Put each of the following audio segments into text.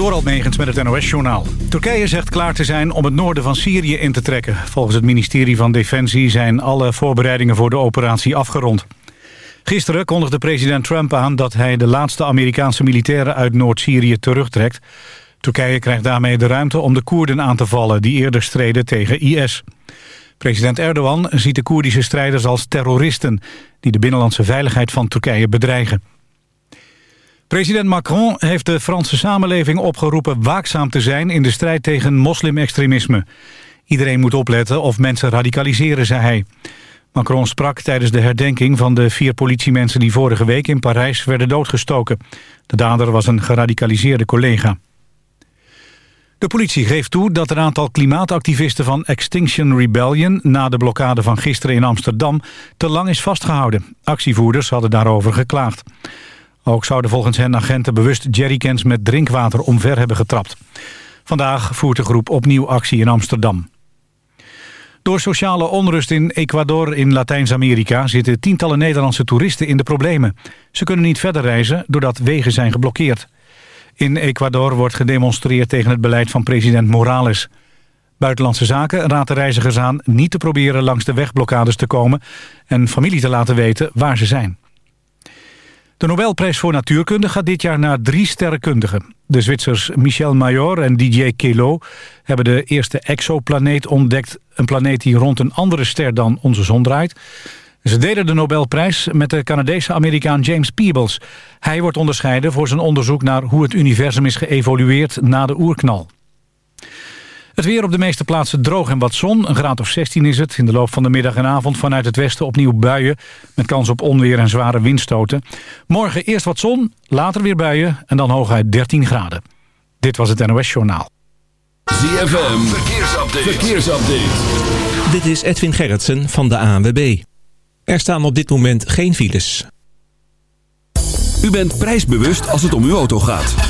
Door Megens met het NOS-journaal. Turkije zegt klaar te zijn om het noorden van Syrië in te trekken. Volgens het ministerie van Defensie zijn alle voorbereidingen voor de operatie afgerond. Gisteren kondigde president Trump aan dat hij de laatste Amerikaanse militairen uit Noord-Syrië terugtrekt. Turkije krijgt daarmee de ruimte om de Koerden aan te vallen die eerder streden tegen IS. President Erdogan ziet de Koerdische strijders als terroristen... die de binnenlandse veiligheid van Turkije bedreigen. President Macron heeft de Franse samenleving opgeroepen waakzaam te zijn in de strijd tegen moslimextremisme. Iedereen moet opletten of mensen radicaliseren, zei hij. Macron sprak tijdens de herdenking van de vier politiemensen die vorige week in Parijs werden doodgestoken. De dader was een geradicaliseerde collega. De politie geeft toe dat een aantal klimaatactivisten van Extinction Rebellion... na de blokkade van gisteren in Amsterdam te lang is vastgehouden. Actievoerders hadden daarover geklaagd. Ook zouden volgens hen agenten bewust jerrycans met drinkwater omver hebben getrapt. Vandaag voert de groep opnieuw actie in Amsterdam. Door sociale onrust in Ecuador in Latijns-Amerika... zitten tientallen Nederlandse toeristen in de problemen. Ze kunnen niet verder reizen doordat wegen zijn geblokkeerd. In Ecuador wordt gedemonstreerd tegen het beleid van president Morales. Buitenlandse Zaken raadt reizigers aan niet te proberen langs de wegblokkades te komen... en familie te laten weten waar ze zijn. De Nobelprijs voor Natuurkunde gaat dit jaar naar drie sterrenkundigen. De Zwitsers Michel Mayor en Didier Queloz hebben de eerste exoplaneet ontdekt. Een planeet die rond een andere ster dan onze zon draait. Ze delen de Nobelprijs met de Canadese Amerikaan James Peebles. Hij wordt onderscheiden voor zijn onderzoek naar hoe het universum is geëvolueerd na de oerknal. Het weer op de meeste plaatsen droog en wat zon. Een graad of 16 is het. In de loop van de middag en avond vanuit het westen opnieuw buien... met kans op onweer en zware windstoten. Morgen eerst wat zon, later weer buien en dan hooguit 13 graden. Dit was het NOS Journaal. ZFM, verkeersupdate. verkeersupdate. Dit is Edwin Gerritsen van de ANWB. Er staan op dit moment geen files. U bent prijsbewust als het om uw auto gaat.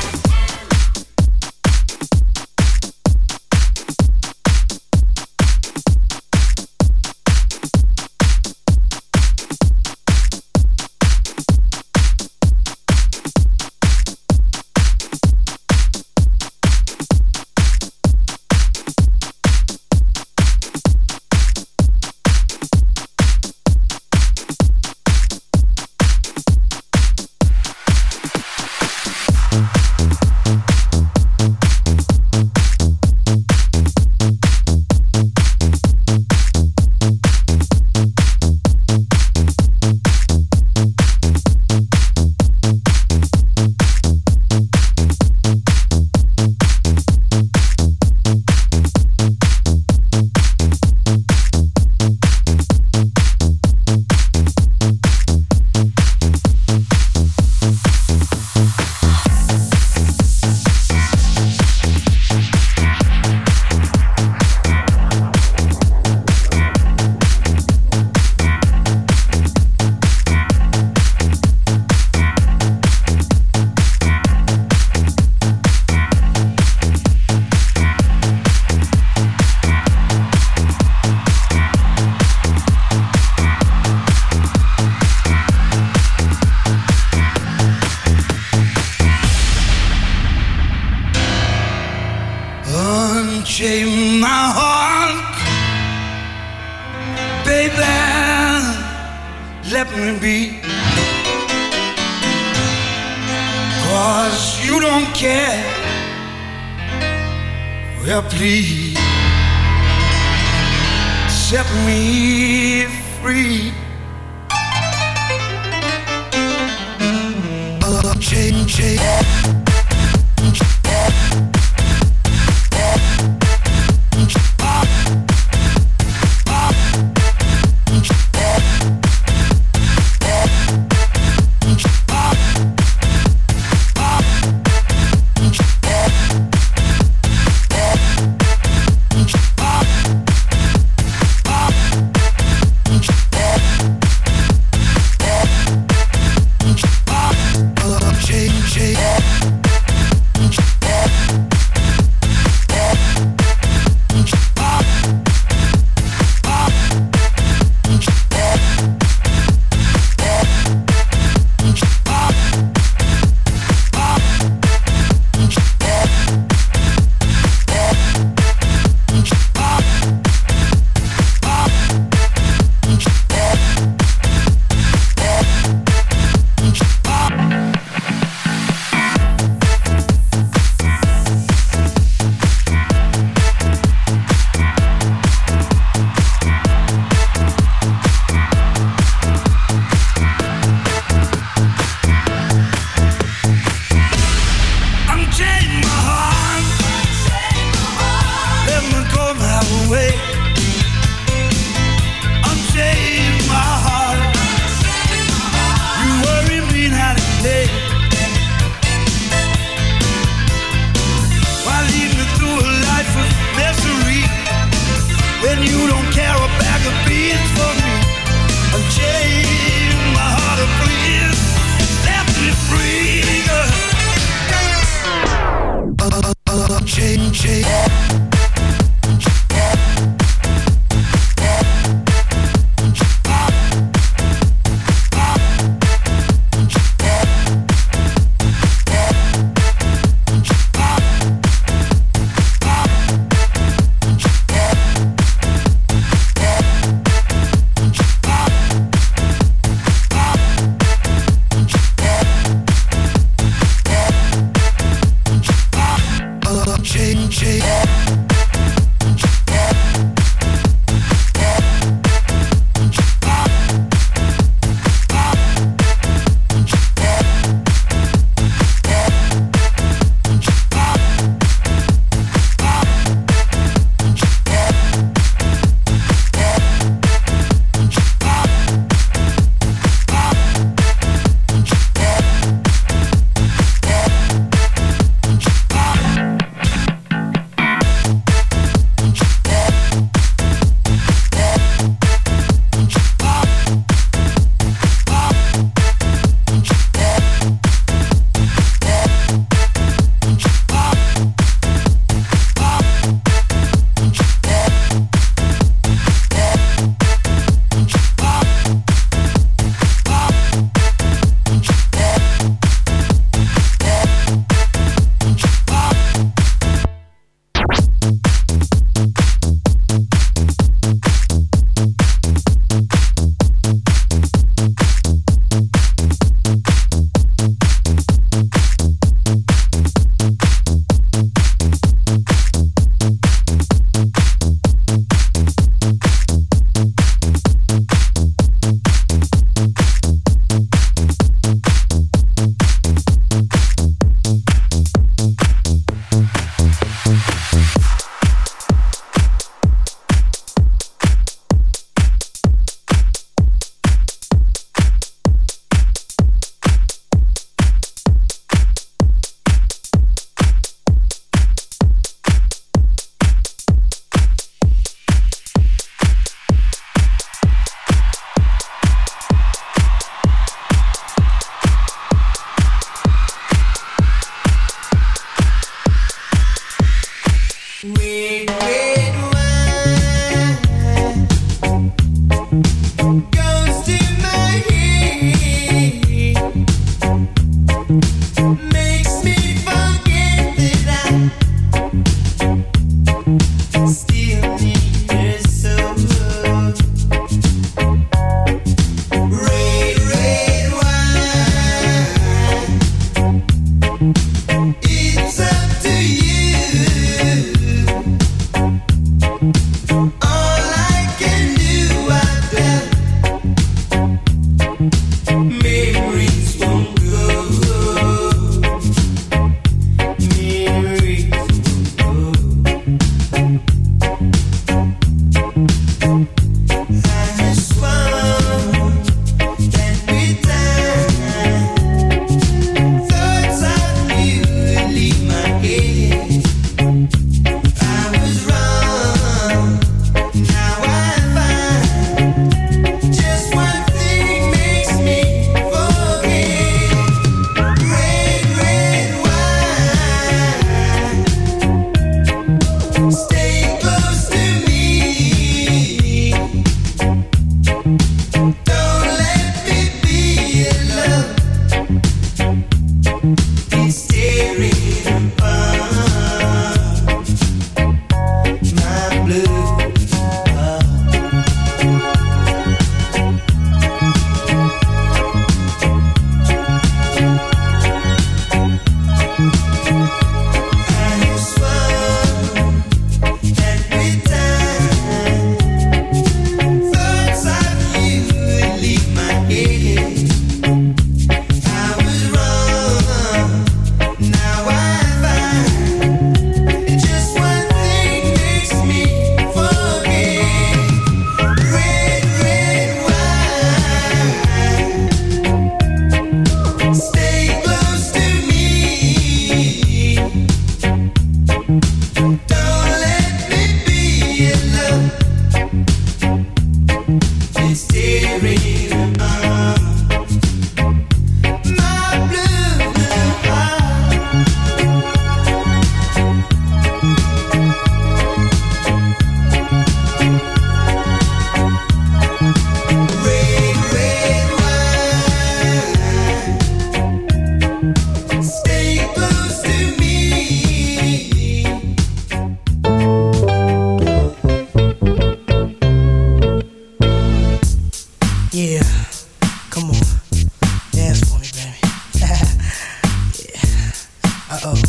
Care. Well, please set me free. Change, change.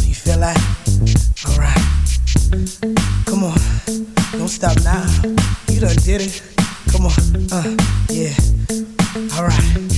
You feel like? Alright. Come on, don't stop now. You done did it. Come on, uh, yeah. Alright.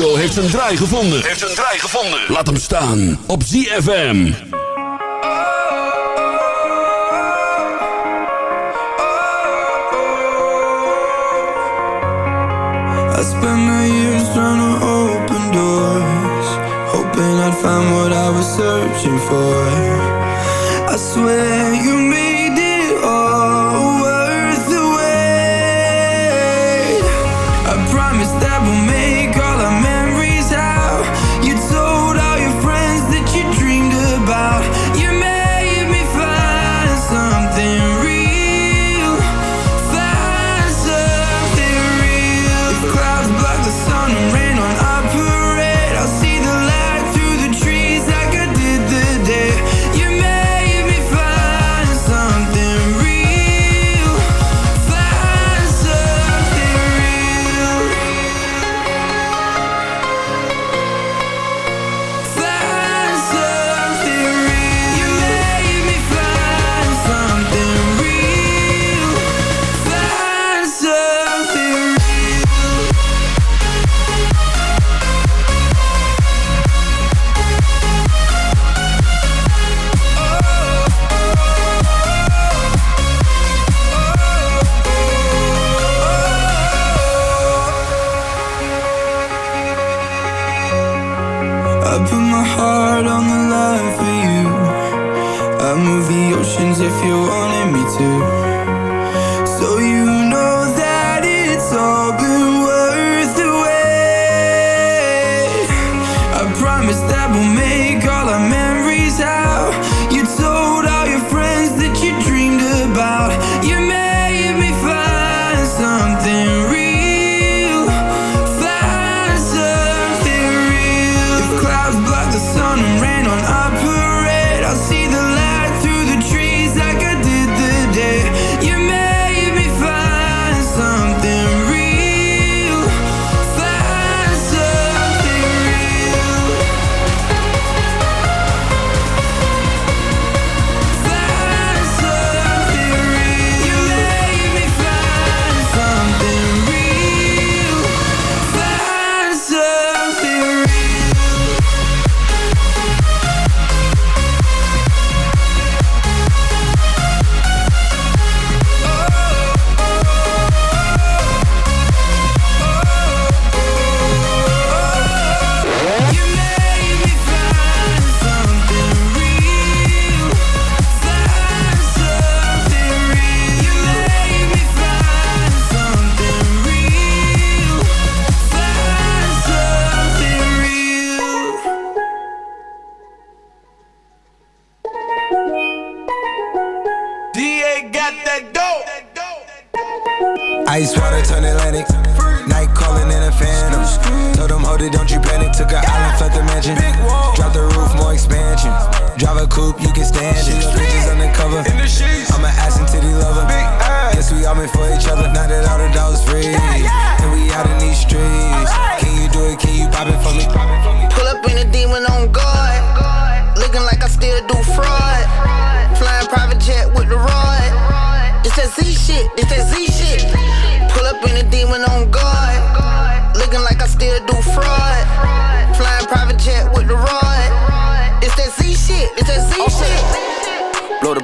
Radio heeft zijn draai gevonden. Heeft zijn draai gevonden. Laat hem staan op ZFM. I spent my years trying to open doors, hoping I'd find what I was searching for. I swear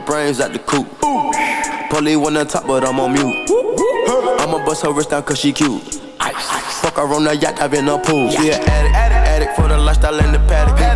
brains at the coop. Polly on top, but I'm on mute. I'ma bust her wrist down cause she cute. Fuck her on the yacht, I've been a pool. Yeah, addict, addict for the lifestyle and the paddock.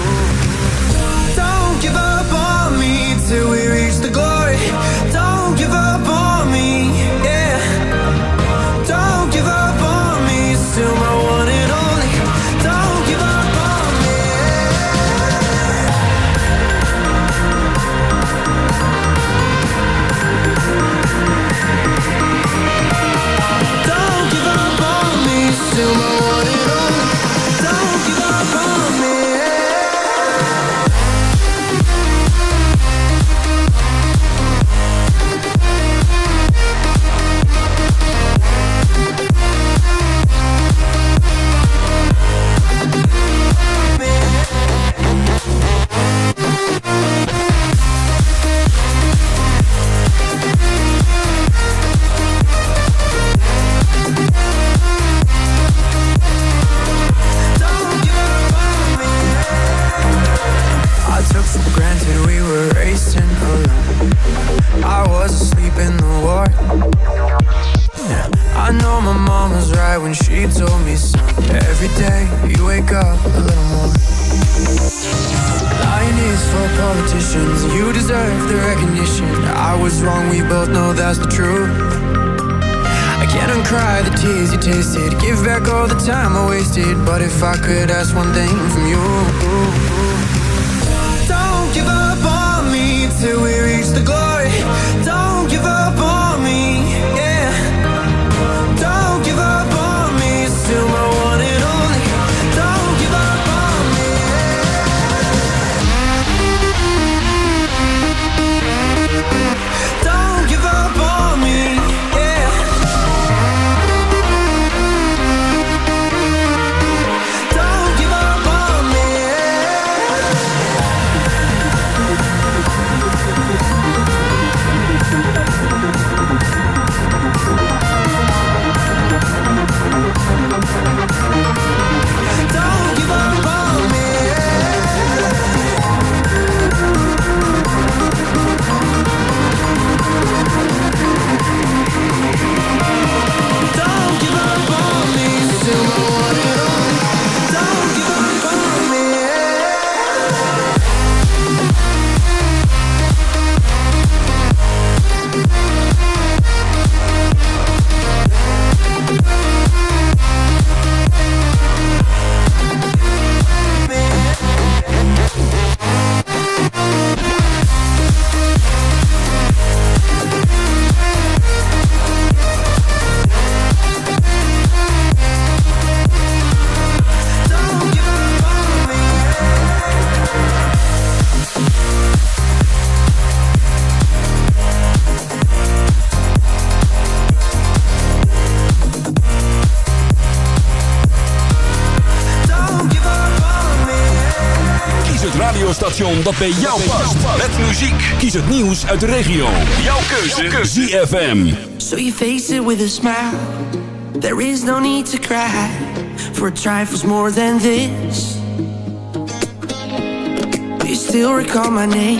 Don't radiostation dat bij jou past. Met muziek. Kies het nieuws uit de regio. Jouw keuze. ZFM. So you face it with a smile. There is no need to cry for trifles more than this. Will you still recall my name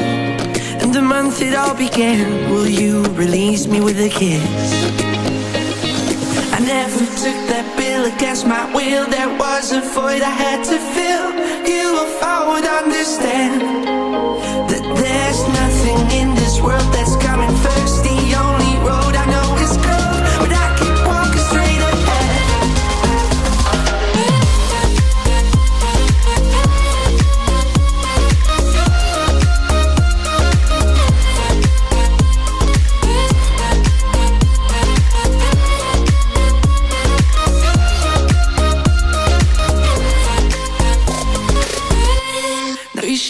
and the month it all began? Will you release me with a kiss? I never took that bill against my will. There was a void I had to fill. You, if I would understand that there's nothing in this world that's coming first.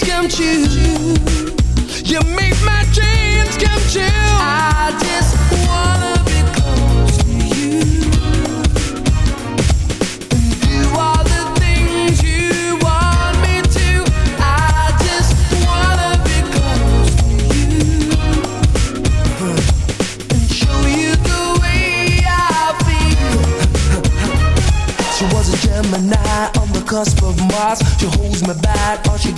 dreams come true. You make my dreams come true. I just wanna be close to you. Do all the things you want me to. I just wanna be close to you. And show you the way I feel. she was a Gemini on the cusp of Mars. She holds me back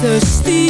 thirsty.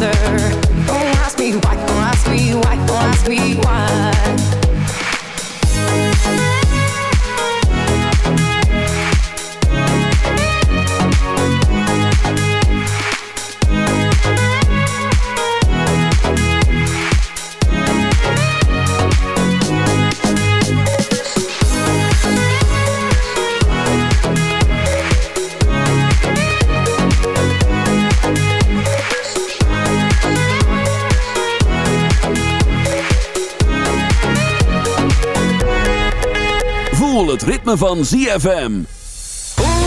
wonder. Don't ask me why, don't ask me why, don't ask me why. het ritme van ZFM. Ooh,